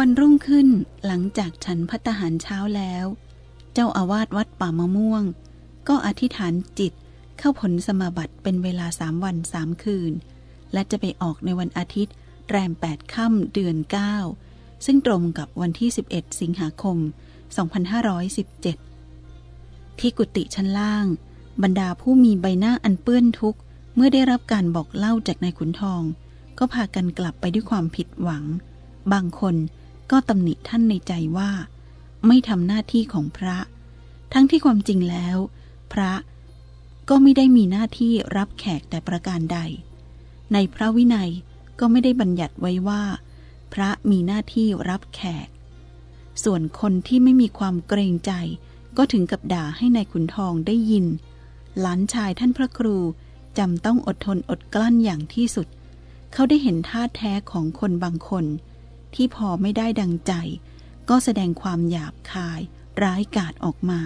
วันรุ่งขึ้นหลังจากฉันพัตหารเช้าแล้ว เจ้าอาวาสวัดป่ามะม่วง ก็อธิษฐานจิตเข้าผลสมาบัติเป็นเวลาสามวันสามคืน และจะไปออกในวันอาทิตย์ แรมแปดค่ำเดือนเก้าซึ่งตรงกับวันที่ 11 สิงหาคม 2517 ที่กุฏิชั้นล่าง บรรดาผู้มีใบหน้าอันเปื้อนทุกข์ เมื่อได้รับการบอกเล่าจากนายขุนทอง ก็พากันกลับไปด้วยความผิดหวัง บางคน ก็ตำหนิท่านในใจว่า ไม่ทำหน้าที่ของพระ ทั้งที่ความจริงแล้ว พระก็ไม่ได้มีหน้าที่รับแขกแต่ประการใด ในพระวินัยก็ไม่ได้บัญญัติไว้ว่า พระมีหน้าที่รับแขก ส่วนคนที่ไม่มีความเกรงใจ ก็ถึงกับด่าให้ในายขุนทองได้ยิน หลานชายท่านพระครูจำต้องอดทนอดกลั้นอย่างที่สุด เขาได้เห็นท่าแท้ของคนบางคน ที่พอไม่ได้ดังใจ ก็แสดงความหยาบคาย ร้ายกาจออกมา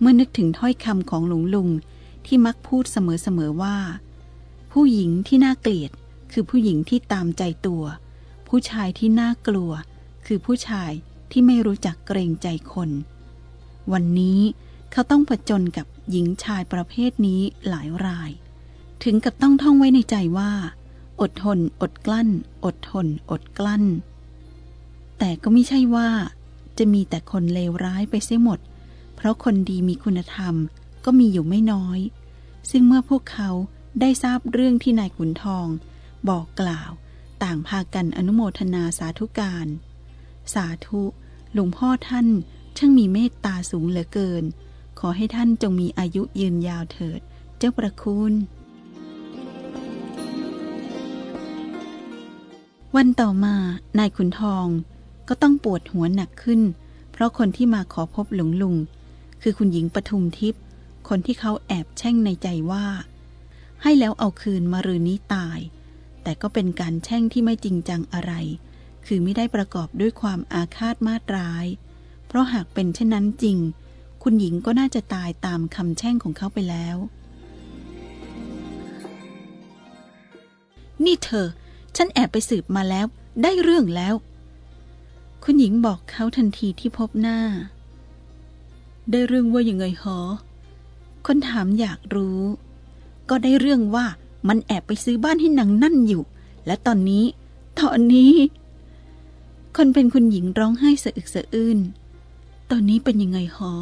เมื่อนึกถึงถ้อยคำของหลวงลุงที่มักพูดเสมอๆว่า ผู้หญิงที่น่าเกลียดคือผู้หญิงที่ตามใจตัว ผู้ชายที่น่ากลัว คือผู้ชายที่ไม่รู้จักเกรงใจคน วันนี้เขาต้องผจญกับหญิงชายประเภทนี้หลายราย ถึงกับต้องท่องไว้ในใจว่า อดทน อดกลั้น อดทน อดกลั้น แต่ก็ไม่ใช่ว่า จะมีแต่คนเลวร้ายไปเสียหมด เพราะคนดีมีคุณธรรมก็มีอยู่ไม่น้อย ซึ่งเมื่อพวกเขาได้ทราบเรื่องที่นายขุนทอง บอกกล่าว ต่างพากันอนุโมทนาสาธุการ สาธุ หลวงพ่อท่านช่างมีเมตตาสูงเหลือเกิน ขอให้ท่านจงมีอายุยืนยาวเถิด เจ้าประคุณ วันต่อมานายขุนทองก็ต้องปวดหัวหนักขึ้น เพราะคนที่มาขอพบหลวงลุง คือคุณหญิงปทุมทิพย์คนที่เขาแอบแช่งในใจว่า ให้แล้วเอาคืนมารืนนี้ตาย แต่ก็เป็นการแช่งที่ไม่จริงจังอะไร คือไม่ได้ประกอบด้วยความอาฆาตมาตร้าย เพราะหากเป็นเช่นนั้นจริง คุณหญิงก็น่าจะตายตามคำแช่งของเขาไปแล้ว นี่เธอ ฉันแอบไปสืบมาแล้ว ได้เรื่องแล้ว คุณหญิงบอกเขาทันทีที่พบหน้า ได้เรื่องว่ายังไงหรอคนถามอยากรู้ ก็ได้เรื่องว่ามันแอบไปซื้อบ้านให้นางนั่นอยู่ และตอนนี้ ตอนนี้ คนเป็นคุณหญิงร้องไห้สะอึกสะอื้น ตอนนี้เป็นยังไงหอ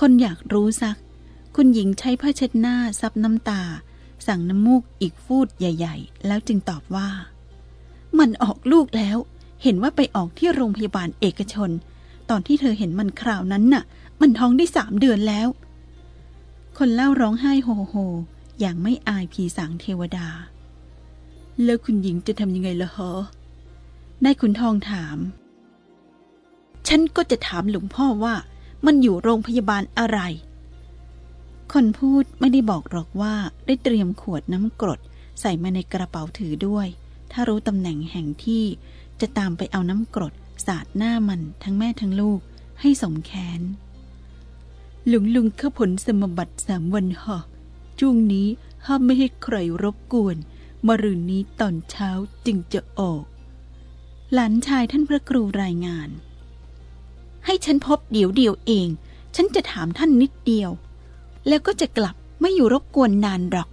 คนอยากรู้ซัก คุณหญิงใช้ผ้าเช็ดหน้าซับน้ำตา สั่งน้ำมูกอีกฟูดใหญ่ ๆ แล้วจึงตอบว่า มันออกลูกแล้ว เห็นว่าไปออกที่โรงพยาบาลเอกชน ตอนที่เธอเห็นมันคราวนั้นน่ะ มันท้องได้สามเดือนแล้ว คนเล่าร้องไห้โฮโฮ อย่างไม่อายผีสางเทวดา แล้วคุณหญิงจะทำยังไงล่ะฮะนายขุนทองถาม ฉันก็จะถามหลวงพ่อว่ามันอยู่โรงพยาบาลอะไร คนพูดไม่ได้บอกหรอกว่าได้เตรียมขวดน้ำกรด ใส่มาในกระเป๋าถือด้วย ถ้ารู้ตำแหน่งแห่งที่จะตามไปเอาน้ำกรดสาดหน้ามันทั้งแม่ทั้งลูกให้สมแค้นหลุงลุงข้าผลสมบัติสามวันหอช่วงนี้ห้ามไม่ให้ใครรบกวน มรืนนี้ตอนเช้าจึงจะออก หลานชายท่านพระครูรายงาน ให้ฉันพบเดี๋ยวเดียวเอง ฉันจะถามท่านนิดเดียว แล้วก็จะกลับไม่อยู่รบกวนนานหรอก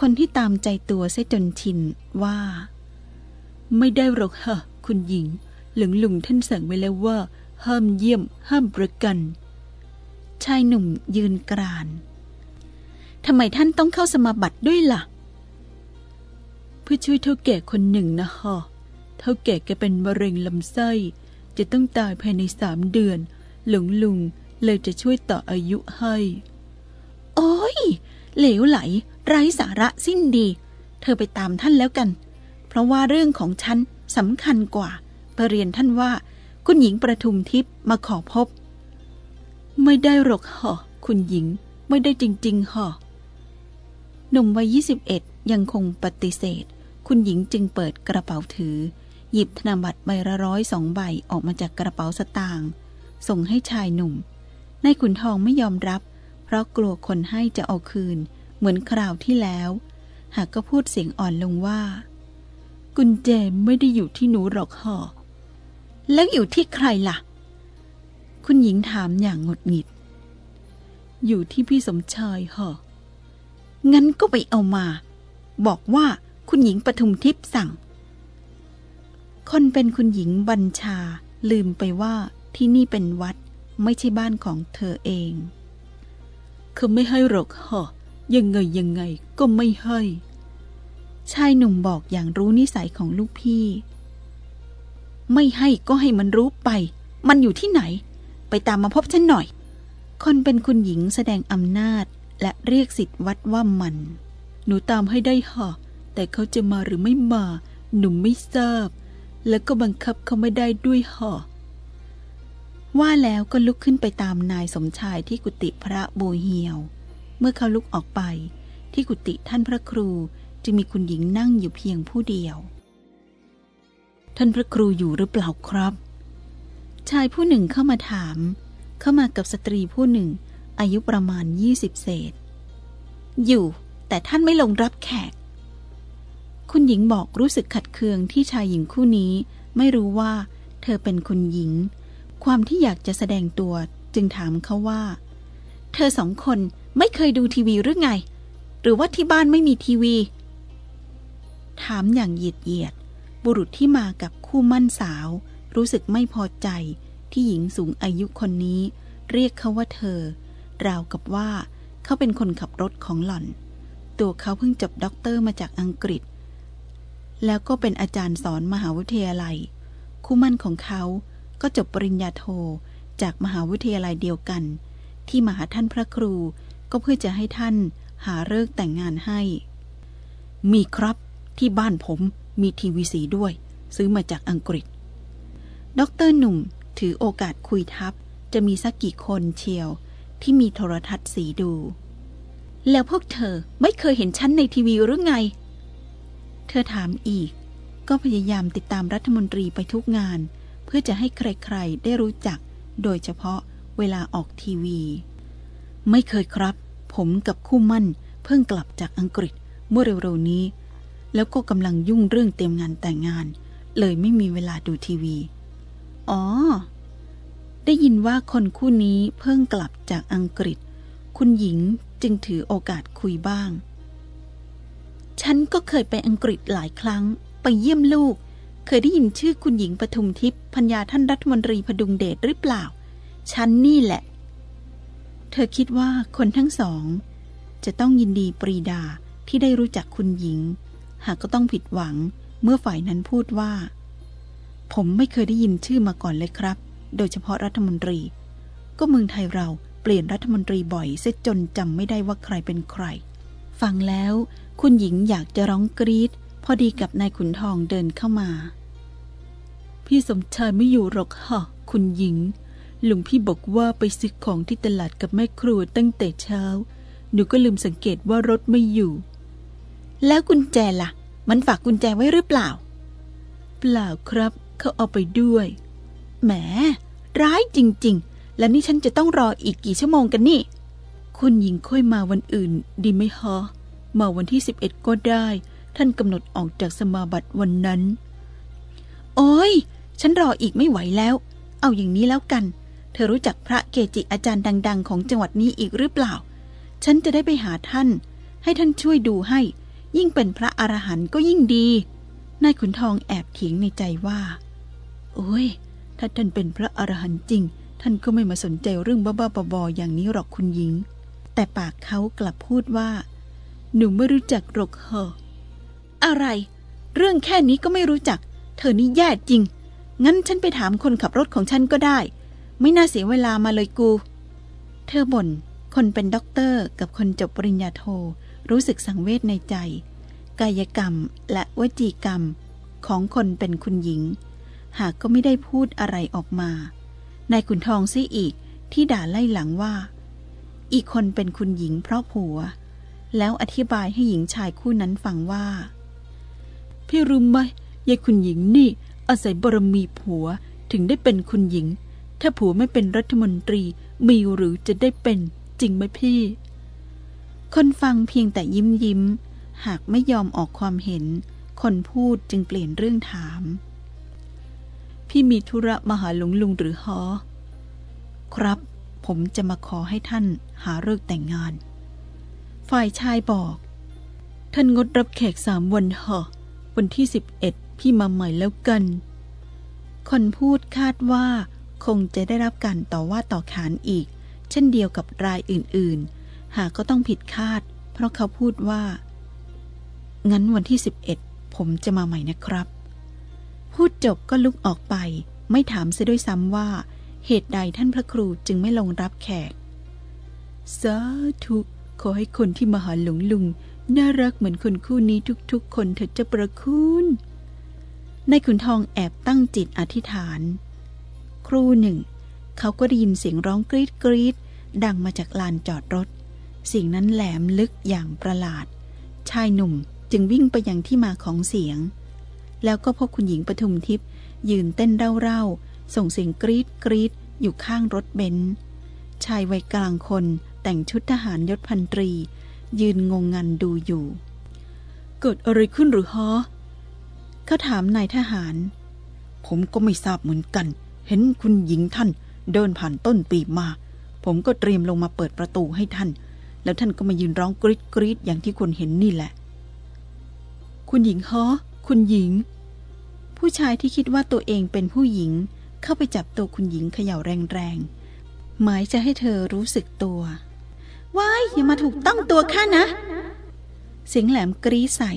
คนที่ตามใจตัวเสจนชินว่า ไม่ได้หรอกฮะคุณหญิง หลวงลุงท่านสั่งไว้แล้วว่า ห้ามเยี่ยม ห้ามประกัน ชายหนุ่มยืนกรานทำไมท่านต้องเข้าสมาบัติด้วยล่ะ เพื่อช่วยเท่าแก่คนหนึ่งนะฮะเท่าแก่แกเป็นมะเร็งลำไส้ จะต้องตายภายในสามเดือน หลวงลุง เลยจะช่วยต่ออายุให้ โอ้ย เหลวไหล ไร้สาระสิ้นดี เธอไปตามท่านแล้วกัน เพราะว่าเรื่องของฉันสำคัญกว่าไปเรียนท่านว่า คุณหญิงประทุมทิพย์มาขอพบ ไม่ได้หรอกหอคุณหญิงไม่ได้จริงๆหอหนุ่มวัยยี่สิบเอ็ดยังคงปฏิเสธ คุณหญิงจึงเปิดกระเป๋าถือ หยิบธนบัตรใบละร้อยสองใบออกมาจากกระเป๋าสตางค์ส่งให้ชายหนุ่ม นายขุนทองไม่ยอมรับ เพราะกลัวคนให้จะเอาคืน เหมือนคราวที่แล้ว หากก็พูดเสียงอ่อนลงว่า กุญแจไม่ได้อยู่ที่หนูหรอกหอแล้วอยู่ที่ใครล่ะ คุณหญิงถามอย่างหงุดหงิด อยู่ที่พี่สมชายหองั้นก็ไปเอามา บอกว่าคุณหญิงปทุมทิพย์สั่ง คนเป็นคุณหญิงบัญชาลืมไปว่าที่นี่เป็นวัด ไม่ใช่บ้านของเธอเองเขาไม่ให้หรอกเหรอยังไงยังไงก็ไม่ให้ ชายหนุ่มบอกอย่างรู้นิสัยของลูกพี่ ไม่ให้ก็ให้มันรู้ไป มันอยู่ที่ไหน ไปตามมาพบฉันหน่อย คนเป็นคุณหญิงแสดงอำนาจและเรียกสิทธิ์วัดว่ามัน หนูตามให้ได้หอแต่เขาจะมาหรือไม่มา หนุ่มไม่ทราบ แล้วก็บังคับเขาไม่ได้ด้วยหอ ว่าแล้วก็ลุกขึ้นไปตามนายสมชายที่กุฏิพระโบเฮียว เมื่อเขาลุกออกไป ที่กุฏิท่านพระครูจึงมีคุณหญิงนั่งอยู่เพียงผู้เดียว ท่านพระครูอยู่หรือเปล่าครับ ชายผู้หนึ่งเข้ามาถาม เข้ามากับสตรีผู้หนึ่ง อายุประมาณยี่สิบเศษ อยู่ แต่ท่านไม่ลงรับแขก คุณหญิงบอกรู้สึกขัดเคืองที่ชายหญิงคู่นี้ไม่รู้ว่า เธอเป็นคุณหญิง ความที่อยากจะแสดงตัวจึงถามเขาว่า เธอสองคนไม่เคยดูทีวีหรือไง หรือว่าที่บ้านไม่มีทีวี ถามอย่างเหยียดเหยียด บุรุษที่มากับคู่มั่นสาว รู้สึกไม่พอใจที่หญิงสูงอายุคนนี้ เรียกเขาว่าเธอ ราวกับว่าเขาเป็นคนขับรถของหล่อน ตัวเขาเพิ่งจบด็อกเตอร์มาจากอังกฤษ แล้วก็เป็นอาจารย์สอนมหาวิทยาลัย คู่หมั้นของเขา ก็จบปริญญาโทจากมหาวิทยาลัยเดียวกัน ที่มาหาท่านพระครูก็เพื่อจะให้ท่านหาฤกษ์แต่งงานให้ มีครับที่บ้านผมมีทีวีสีด้วย ซื้อมาจากอังกฤษด็อกเตอร์หนุ่มถือโอกาสคุยทับ จะมีสักกี่คนเชียวที่มีโทรทัศน์สีดู แล้วพวกเธอไม่เคยเห็นฉันในทีวีหรือไง เธอถามอีก ก็พยายามติดตามรัฐมนตรีไปทุกงาน เพื่อจะให้ใครๆ ได้รู้จัก โดยเฉพาะเวลาออกทีวี ไม่เคยครับ ผมกับคู่มั่นเพิ่งกลับจากอังกฤษเมื่อเร็วๆนี้ แล้วก็กำลังยุ่งเรื่องเตรียมงานแต่งงาน เลยไม่มีเวลาดูทีวี อ๋อ ได้ยินว่าคนคู่นี้เพิ่งกลับจากอังกฤษ คุณหญิงจึงถือโอกาสคุยบ้าง ฉันก็เคยไปอังกฤษหลายครั้ง ไปเยี่ยมลูก เคยได้ยินชื่อคุณหญิงปทุมทิพย์พัญญาท่านรัฐมนตรีพดุงเดชหรือเปล่า ฉันนี่แหละ เธอคิดว่าคนทั้งสอง จะต้องยินดีปรีดาที่ได้รู้จักคุณหญิง หากก็ต้องผิดหวังเมื่อฝ่ายนั้นพูดว่า ผมไม่เคยได้ยินชื่อมาก่อนเลยครับ โดยเฉพาะรัฐมนตรี ก็เมืองไทยเราเปลี่ยนรัฐมนตรีบ่อยเสียจนจำไม่ได้ว่าใครเป็นใคร ฟังแล้วคุณหญิงอยากจะร้องกรีดพอดีกับนายขุนทองเดินเข้ามา พี่สมชายไม่อยู่หรอกค่ะ คุณหญิงหลวงพี่บอกว่าไปซื้อของที่ตลาดกับแม่ครัวตั้งแต่เช้า หนูก็ลืมสังเกตว่ารถไม่อยู่ แล้วกุญแจละ่ะ มันฝากกุญแจไว้หรือเปล่า เปล่าครับ เขาเอาไปด้วย แหม ร้ายจริง ๆ แล้วนี่ฉันจะต้องรออีกกี่ชั่วโมงกันนี่ คุณหญิงค่อยมาวันอื่น ดีไหมฮะ มาวันที่สิบเอ็ดก็ได้ ท่านกำหนดออกจากสมาบัติวันนั้น โอ้ย ฉันรออีกไม่ไหวแล้ว เอาอย่างนี้แล้วกัน เธอรู้จักพระเกจิอาจารย์ดัง ๆ ของจังหวัดนี้อีกหรือเปล่า ฉันจะได้ไปหาท่าน ให้ท่านช่วยดูให้ ยิ่งเป็นพระอรหันต์ก็ยิ่งดี นายขุนทองแอบเถียงในใจว่า โอ้ย ถ้าท่านเป็นพระอรหันต์จริง ท่านก็ไม่มาสนใจเรื่องบ้าๆบอๆอย่างนี้หรอกคุณหญิง แต่ปากเขากลับพูดว่า หนูไม่รู้จักหรอกเหออะไร เรื่องแค่นี้ก็ไม่รู้จัก เธอนี่แย่จริง งั้นฉันไปถามคนขับรถของฉันก็ได้ ไม่น่าเสียเวลามาเลยกู เธอบ่น คนเป็นด็อกเตอร์กับคนจบปริญญาโท รู้สึกสังเวชในใจ กายกรรมและวจีกรรม ของคนเป็นคุณหญิง หากก็ไม่ได้พูดอะไรออกมานายขุนทองซิอีกที่ด่าไล่หลังว่า อีกคนเป็นคุณหญิงเพราะผัว แล้วอธิบายให้หญิงชายคู่นั้นฟังว่า พี่รู้ไหมยายคุณหญิงนี่ อาศัยบารมีผัวถึงได้เป็นคุณหญิง ถ้าผัวไม่เป็นรัฐมนตรีมีหรือจะได้เป็นจริงไหมพี่ คนฟังเพียงแต่ยิ้มยิ้ม หากไม่ยอมออกความเห็น คนพูดจึงเปลี่ยนเรื่องถาม พี่มีธุระมาหาหลวงลุงหรือฮอครับ ผมจะมาขอให้ท่านหาเลิกแต่งงาน ฝ่ายชายบอก ท่านงดรับแขกสามวันเหอะวันที่สิบเอ็ด พี่มาใหม่แล้วกัน คนพูดคาดว่าคงจะได้รับการต่อว่าต่อขานอีก เช่นเดียวกับรายอื่นๆ หากก็ต้องผิดคาด เพราะเขาพูดว่า งั้นวันที่สิบเอ็ดผมจะมาใหม่นะครับ พูดจบก็ลุกออกไป ไม่ถามเสียด้วยซ้ำว่า เหตุใดท่านพระครูจึงไม่ลงรับแขกสาธุขอให้คนที่มาหาหลวงลุง น่ารักเหมือนคนคู่นี้ทุกๆ คนเถิดจะประคุณ ในขุนทองแอบตั้งจิตอธิษฐาน ครู่หนึ่ง เขาก็ได้ยินเสียงร้องกรีดกรีดดังมาจากลานจอดรถเสียงนั้นแหลมลึกอย่างประหลาด ชายหนุ่มจึงวิ่งไปยังที่มาของเสียง แล้วก็พบคุณหญิงปทุมทิพย์ยืนเต้นเร่าๆ ส่งเสียงกรีดกรีดอยู่ข้างรถเบนซ์ชายวัยกลางคนแต่งชุดทหารยศพันตรี ยืนงงงันดูอยู่ เกิดอะไรขึ้นหรือฮะ เขาถามนายทหาร ผมก็ไม่ทราบเหมือนกัน เห็นคุณหญิงท่านเดินผ่านต้นปีมา ผมก็เตรียมลงมาเปิดประตูให้ท่าน แล้วท่านก็มายืนร้องกรีดกรีดอย่างที่คุณเห็นนี่แหละ คุณหญิงฮะคุณหญิง ผู้ชายที่คิดว่าตัวเองเป็นผู้หญิง เข้าไปจับตัวคุณหญิงเขย่าแรงๆ หมายจะให้เธอรู้สึกตัวว้ายอย่ามาถูกต้องตัวข้านะ เสียงแหลมกรีดใส่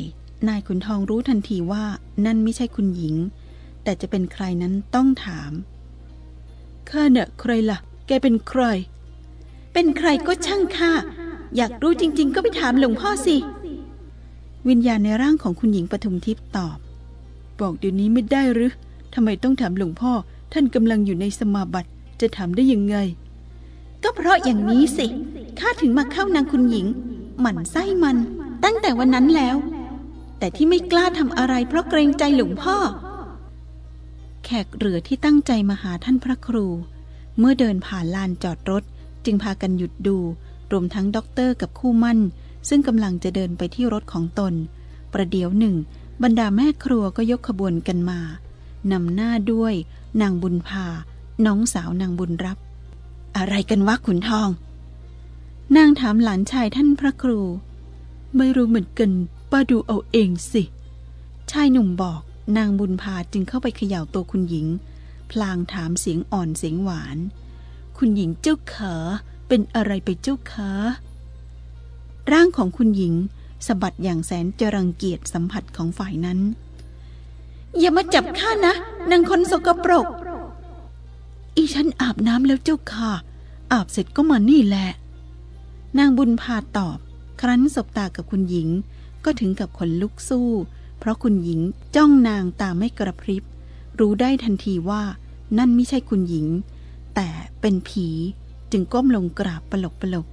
นายขุนทองรู้ทันทีว่านั่นไม่ใช่คุณหญิง แต่จะเป็นใครนั้นต้องถามข้าเน่ะใครละ่ะ แกเป็นใคร เป็นใครก็ช่างข้าอยากรู้จริง ๆ ก็ไปถามหลวงพ่อสิ วิญญาณในร่างของคุณหญิงปทุมทิพย์ตอบ บอกเดี๋ยวนี้ไม่ได้หรือทำไมต้องถามหลวงพ่อ ท่านกำลังอยู่ในสมาบัติ จะถามได้ยังไง ก็เพราะอย่างนี้สิข้าถึงมาเข้านางคุณหญิง หมั่นไส้มัน ตั้งแต่วันนั้นแล้ว แต่ที่ไม่กล้าทำอะไรเพราะเกรงใจหลวงพ่อ แขกเหรื่อที่ตั้งใจมาหาท่านพระครู เมื่อเดินผ่านลานจอดรถ จึงพากันหยุดดู รวมทั้งด็อกเตอร์กับคู่หมั้น ซึ่งกำลังจะเดินไปที่รถของตน ประเดี๋ยวหนึ่ง บรรดาแม่ครัวก็ยกขบวนกันมานำหน้าด้วย นางบุญพา น้องสาวนางบุญรับ อะไรกันวะขุนทอง นางถามหลานชายท่านพระครู ไม่รู้เหมือนกัน ป้าดูเอาเองสิ ชายหนุ่มบอกนางบุญพาจึงเข้าไปเขย่าตัวคุณหญิง พลางถามเสียงอ่อนเสียงหวาน คุณหญิงเจ้าขาเป็นอะไรไปเจ้าขาร่างของคุณหญิงสะบัดอย่างแสนจะรังเกียจสัมผัสของฝ่ายนั้น อย่ามาจับข้านะนางคนสกปรก อีฉันอาบน้ำแล้วเจ้าค่ะ อาบเสร็จก็มานี่แหละ นางบุญพาตอบ ครั้นสบตากับคุณหญิง ก็ถึงกับขนลุกสู้ เพราะคุณหญิงจ้องนางตาไม่กระพริบ รู้ได้ทันทีว่านั่นไม่ใช่คุณหญิง แต่เป็นผีจึงก้มลงกราบปลกปลก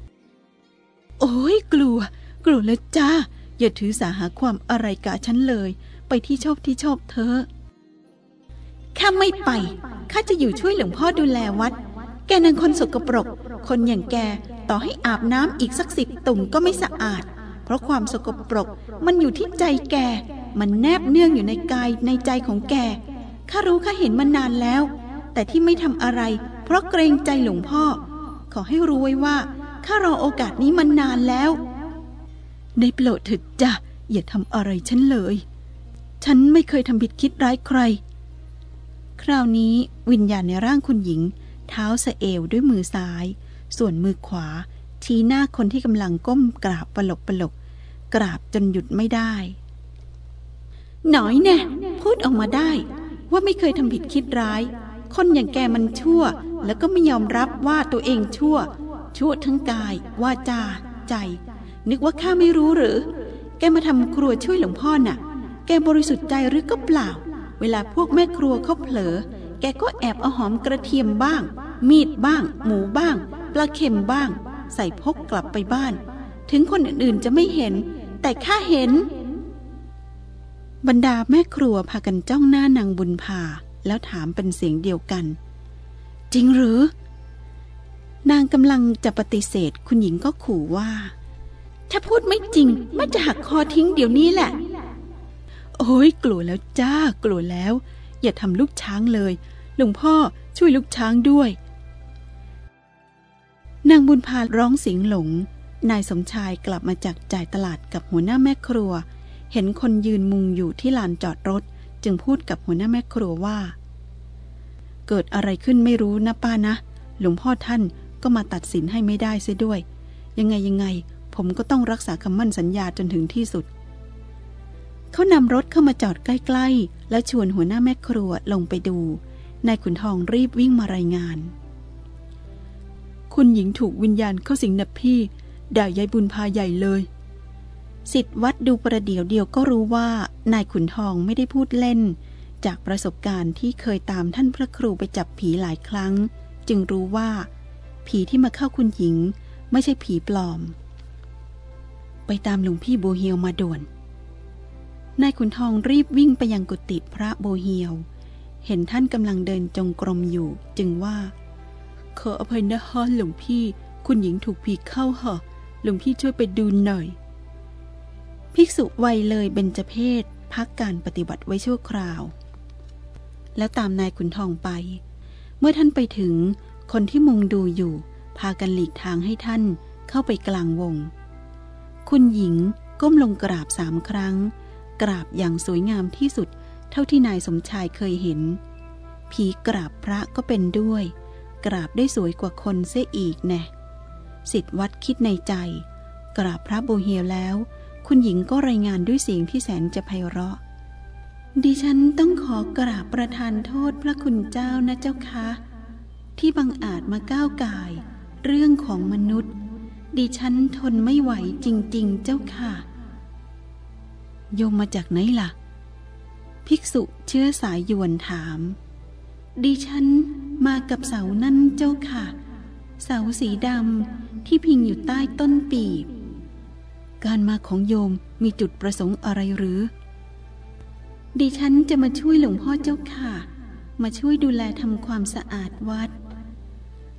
โอ้ยกลัว กลัวแล้วจ้า อย่าถือสาหาความอะไรกะฉันเลย ไปที่ชอบที่ชอบเธอข้าไม่ไปข้าจะอยู่ช่วยหลวงพ่อดูแลวัด แกนังคนสกปรก คนอย่างแกต่อให้อาบน้ำอีกสักสิบตุ่มก็ไม่สะอาด เพราะความสกปรกมันอยู่ที่ใจแก มันแนบเนื่องอยู่ในกายในใจของแก ข้ารู้ข้าเห็นมานานแล้ว แต่ที่ไม่ทำอะไร เพราะเกรงใจหลวงพ่อ ขอให้รู้ไว้ว่าข้ารอโอกาสนี้มานานแล้วในโปรดเถิดจ้ะอย่าทำอะไรฉันเลย ฉันไม่เคยทำผิดคิดร้ายใคร คราวนี้วิญญาณในร่างคุณหญิง เท้าสะเอวด้วยมือซ้าย ส่วนมือขวาชี้หน้าคนที่กำลังก้มกราบปลกปลก กราบจนหยุดไม่ได้ หน่อยแน่พูดออกมาได้ ว่าไม่เคยทำผิดคิดร้าย คนอย่างแกมันชั่ว แล้วก็ไม่ยอมรับว่าตัวเองชั่ว ชั่วทั้งกายว่าจา ใจ นึกว่าข้าไม่รู้หรือ แกมาทำครัวช่วยหลวงพ่อน่ะ แกบริสุทธิ์ใจหรือก็เปล่า เวลาพวกแม่ครัวเขาเผลอ แกก็แอบเอาหอมกระเทียมบ้าง มีดบ้าง หมูบ้าง ปลาเค็มบ้าง ใส่พกกลับไปบ้าน ถึงคนอื่นๆจะไม่เห็น แต่ข้าเห็น บรรดาแม่ครัวพากันจ้องหน้านางบุญพาแล้วถามเป็นเสียงเดียวกัน จริงหรือ นางกำลังจะปฏิเสธคุณหญิงก็ขู่ว่า ถ้าพูดไม่จริงแม่จะหักคอทิ้งเดี๋ยวนี้แหละ โอ้ยกลัวแล้วจ้ากลัวแล้ว อย่าทำลูกช้างเลยหลวงพ่อช่วยลูกช้างด้วย นางบุญพาร้องเสียงหลง นายสมชายกลับมาจากจ่ายตลาดกับหัวหน้าแม่ครัว เห็นคนยืนมุงอยู่ที่ลานจอดรถ จึงพูดกับหัวหน้าแม่ครัวว่า เกิดอะไรขึ้นไม่รู้นะป้านะ หลวงพ่อท่านก็มาตัดสินให้ไม่ได้เสียด้วย ยังไงยังไง ผมก็ต้องรักษาคำมั่นสัญญาจนถึงที่สุด เขานำรถเข้ามาจอดใกล้ ๆ และชวนหัวหน้าแม่ครัวลงไปดูนายขุนทองรีบวิ่งมารายงาน คุณหญิงถูกวิญญาณเข้าสิงนับพี่ ด่ายายบุญพาใหญ่เลยสิทธิ์วัดดูประเดี๋ยวเดียวก็รู้ว่านายขุนทองไม่ได้พูดเล่น จากประสบการณ์ที่เคยตามท่านพระครูไปจับผีหลายครั้ง จึงรู้ว่า ผีที่มาเข้าคุณหญิง ไม่ใช่ผีปลอม ไปตามหลวงพี่โบเฮียวมาด่วนนายขุนทองรีบวิ่งไปยังกุฏิพระโบเฮียว เห็นท่านกำลังเดินจงกรมอยู่ จึงว่า ขออภัยนะฮะหลวงพี่ คุณหญิงถูกผีเข้าเหรอ หลวงพี่ช่วยไปดูหน่อย ภิกษุวัยเลยเบญจเพศพักการปฏิบัติไว้ชั่วคราว แล้วตามนายขุนทองไป เมื่อท่านไปถึง คนที่มุงดูอยู่ พากันหลีกทางให้ท่านเข้าไปกลางวง คุณหญิงก้มลงกราบสามครั้ง กราบอย่างสวยงามที่สุดเท่าที่นายสมชายเคยเห็น ผีกราบพระก็เป็นด้วย กราบได้สวยกว่าคนเสียอีกแน่ สิทธวัดคิดในใจ กราบพระโบเฮียแล้ว คุณหญิงก็รายงานด้วยเสียงที่แสนจะไพเราะ ดิฉันต้องขอกราบประทานโทษพระคุณเจ้านะเจ้าคะ ที่บังอาจมาก้าวก่าย เรื่องของมนุษย์ ดิฉันทนไม่ไหวจริง ๆ เจ้าค่ะ โยมมาจากไหนล่ะ ภิกษุเชื้อสายยวนถาม ดิฉันมากับเสานั่นเจ้าค่ะ เสาสีดำ ที่พิงอยู่ใต้ต้นปีบ การมาของโยมมีจุดประสงค์อะไรหรือ ดิฉันจะมาช่วยหลวงพ่อเจ้าค่ะ มาช่วยดูแลทำความสะอาดวัด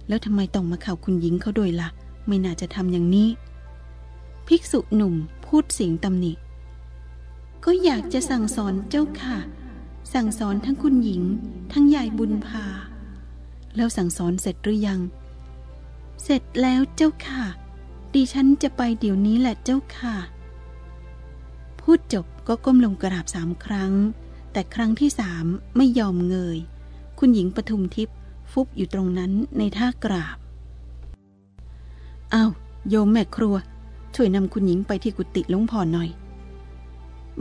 แล้วทำไมต้องมาข่าวคุณหญิงเขาด้วยละ่ะ ไม่น่าจะทำอย่างนี้ ภิกษุหนุ่มพูดเสียงตำหนิ ก็อยากจะสั่งสอนเจ้าค่ะ สั่งสอนทั้งคุณหญิง ทั้งยายบุญพา แล้วสั่งสอนเสร็จหรือยัง เสร็จแล้วเจ้าค่ะ ดิฉันจะไปเดี๋ยวนี้แหละเจ้าค่ะ พูดจบก็ก้มลงกราบสามครั้ง แต่ครั้งที่สามไม่ยอมเงย คุณหญิงปทุมทิพย์ฟุบอยู่ตรงนั้นในท่ากราบ เอ้าโยมแม่ครัว ช่วยนำคุณหญิงไปที่กุฏิลวงพ่อหน่อย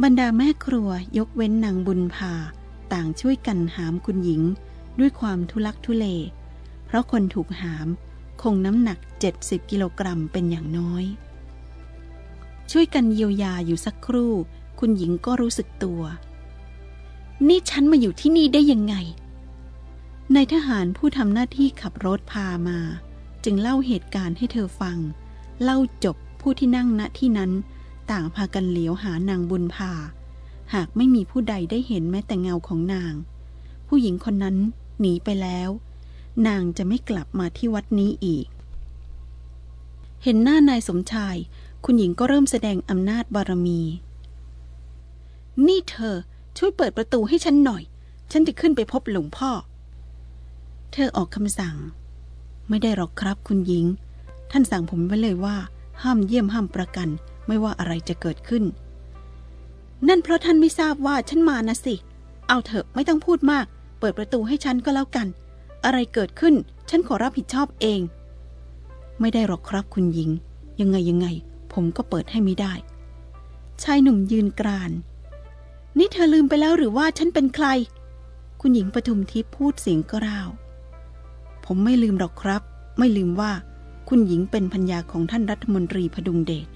บรรดาแม่ครัวยกเว้นนางบุญพาต่างช่วยกันหามคุณหญิงด้วยความทุลักทุเล เพราะคนถูกหาม คงน้ำหนัก 70 กิโลกรัมเป็นอย่างน้อย ช่วยกันเยียวยาอยู่สักครู่ คุณหญิงก็รู้สึกตัว นี่ฉันมาอยู่ที่นี่ได้ยังไงในทหารผู้ทำหน้าที่ขับรถพามา จึงเล่าเหตุการณ์ให้เธอฟัง เล่าจบผู้ที่นั่งณที่นั้น ต่างพากันเหลียวหานางบุญพา หากไม่มีผู้ใดได้เห็นแม้แต่เงาของนาง ผู้หญิงคนนั้นหนีไปแล้ว นางจะไม่กลับมาที่วัดนี้อีก เห็นหน้านายสมชาย คุณหญิงก็เริ่มแสดงอำนาจบารมี นี่เธอช่วยเปิดประตูให้ฉันหน่อย ฉันจะขึ้นไปพบหลวงพ่อ เธอออกคำสั่ง ไม่ได้หรอกครับคุณหญิง ท่านสั่งผมไว้เลยว่า ห้ามเยี่ยมห้ามประกัน ไม่ว่าอะไรจะเกิดขึ้น นั่นเพราะท่านไม่ทราบว่าฉันมานะสิ เอาเถอะไม่ต้องพูดมาก เปิดประตูให้ฉันก็แล้วกัน อะไรเกิดขึ้น ฉันขอรับผิดชอบเอง ไม่ได้หรอกครับคุณหญิง ยังไงยังไง ผมก็เปิดให้ไม่ได้ ชายหนุ่มยืนกราน นี่เธอลืมไปแล้วหรือว่าฉันเป็นใคร คุณหญิงปทุมทิพย์พูดเสียงกร้าว ผมไม่ลืมหรอกครับ ไม่ลืมว่า คุณหญิงเป็นพัญญาของท่านรัฐมนตรีพดุงเดช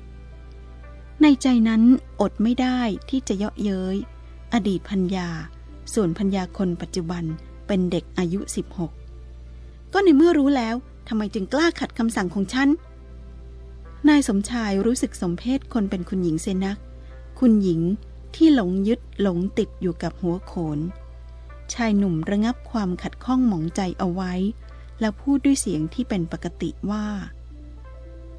ในใจนั้นอดไม่ได้ที่จะเยาะเย้ยอดีตพัญญา ส่วนพัญญาคนปัจจุบัน เป็นเด็กอายุ 16 ก็ในเมื่อรู้แล้วทำไมจึงกล้าขัดคำสั่งของฉัน นายสมชายรู้สึกสมเพศคนเป็นคุณหญิงเซนัก คุณหญิงที่หลงยึดหลงติดอยู่กับหัวโขน ชายหนุ่มระงับความขัดข้องหมองใจเอาไว้ แล้วพูดด้วยเสียงที่เป็นปกติว่า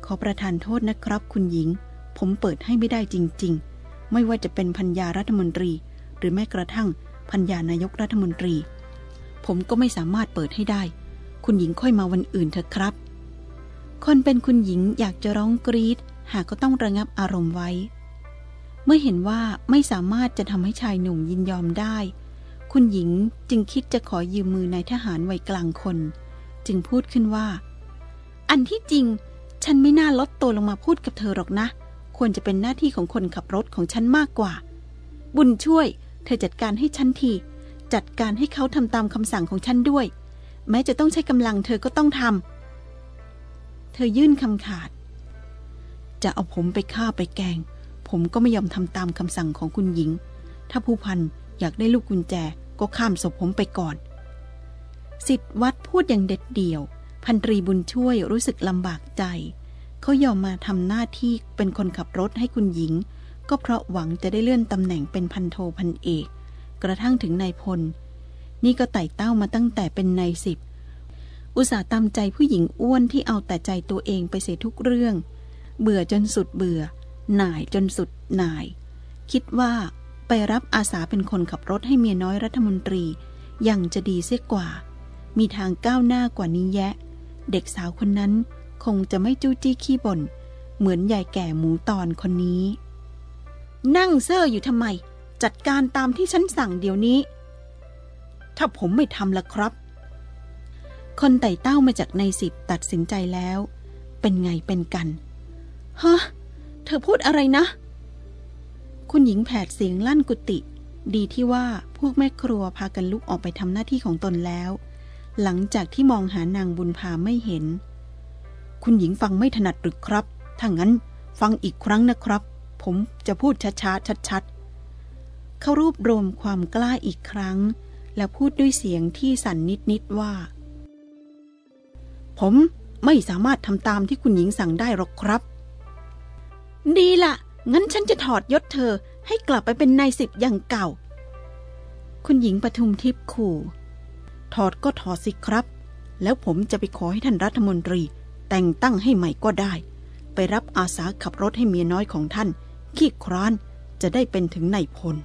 ขอประทานโทษนะครับคุณหญิง ผมเปิดให้ไม่ได้จริง ๆ ไม่ว่าจะเป็นพัญญารัฐมนตรี หรือแม้กระทั่งพัญญานายกรัฐมนตรี ผมก็ไม่สามารถเปิดให้ได้ คุณหญิงค่อยมาวันอื่นเถอะครับ คนเป็นคุณหญิงอยากจะร้องกรีด หากก็ต้องระงับอารมณ์ไว้ เมื่อเห็นว่าไม่สามารถจะทำให้ชายหนุ่มยินยอมได้ คุณหญิงจึงคิดจะขอยืมมือนายทหารวัยกลางคน จึงพูดขึ้นว่า อันที่จริง ฉันไม่น่าลดตัวลงมาพูดกับเธอหรอกนะ ควรจะเป็นหน้าที่ของคนขับรถของฉันมากกว่า บุญช่วย เธอจัดการให้ฉันที จัดการให้เขาทำตามคำสั่งของฉันด้วย แม้จะต้องใช้กำลังเธอก็ต้องทำ เธอยื่นคำขาด จะเอาผมไปฆ่าไปแกง ผมก็ไม่ยอมทำตามคำสั่งของคุณหญิง ถ้าผู้พันอยากได้ลูกกุญแจก็ข้ามศพผมไปก่อน สิทธวัดพูดอย่างเด็ดเดี่ยว พันตรีบุญช่วยรู้สึกลำบากใจ เขายอมมาทำหน้าที่เป็นคนขับรถให้คุณหญิง ก็เพราะหวังจะได้เลื่อนตำแหน่งเป็นพันโทพันเอก กระทั่งถึงนายพล นี่ก็ไต่เต้ามาตั้งแต่เป็นนายสิบ อุตส่าห์ตามใจผู้หญิงอ้วนที่เอาแต่ใจตัวเองไปเสียทุกเรื่อง เบื่อจนสุดเบื่อ หน่ายจนสุดหน่าย คิดว่าไปรับอาสาเป็นคนขับรถให้เมียน้อยรัฐมนตรี ยังจะดีเสียกว่า มีทางก้าวหน้ากว่านี้แยะ เด็กสาวคนนั้นคงจะไม่จู้จี้ขี้บน่นเหมือนยายแก่หมูตอนคนนี้ นั่งเซ่ออยู่ทำไม จัดการตามที่ฉันสั่งเดี๋ยวนี้ ถ้าผมไม่ทำละครับ คนไต่เต้ามาจากในสิบตัดสินใจแล้ว เป็นไงเป็นกันฮะเธอพูดอะไรนะ คุณหญิงแผดเสียงลั่นกุฏิดีที่ว่าพวกแม่ครัวพากันลุกออกไปทำหน้าที่ของตนแล้ว หลังจากที่มองหานางบุญพาไม่เห็น คุณหญิงฟังไม่ถนัดหรือครับ ถ้างั้นฟังอีกครั้งนะครับ ผมจะพูดช้าๆชัดๆ เขารวบรวมความกล้าอีกครั้ง แล้วพูดด้วยเสียงที่สั่นนิด ๆ ว่า ผมไม่สามารถทำตามที่คุณหญิงสั่งได้หรอกครับ ดีละงั้นฉันจะถอดยศเธอให้กลับไปเป็นนายสิบอย่างเก่า คุณหญิงปทุมทิพย์ขู่ ถอดก็ถอดสิครับ แล้วผมจะไปขอให้ท่านรัฐมนตรี แต่งตั้งให้ใหม่ก็ได้ ไปรับอาสาขับรถให้เมียน้อยของท่าน ขี้คร้านจะได้เป็นถึงนายพล